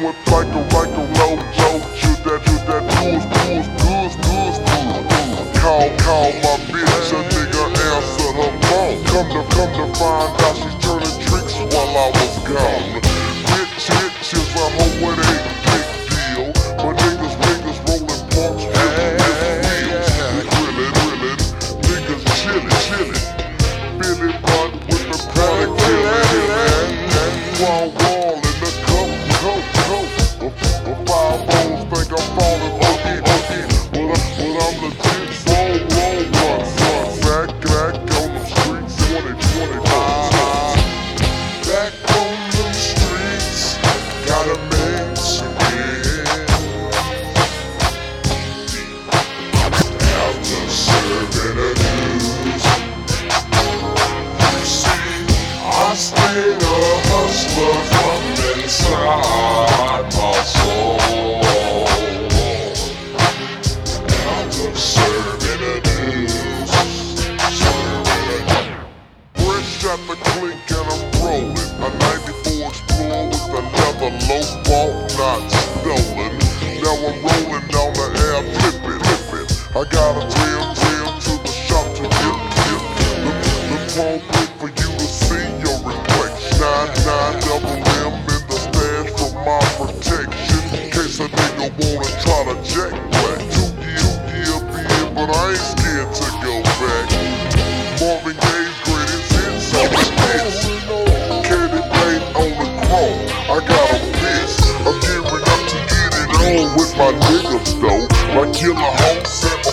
whip like a like a low low. Shoot that shoot that booze booze booze booze booze. Call call my bitch, a nigga answer her phone. Come to come to find out she's turning. 94 strong with another low ball, not stolen. Now I'm rolling down the air, flipping, flipping. I got a jam, jam to the shop to get, get. The, won't book for you to see your reflection. Nine, nine, double M in the stash for my protection. In case a nigga wanna try to jack black. Two year, year being, but I ain't scared to go back. dope though. Like killer hoes.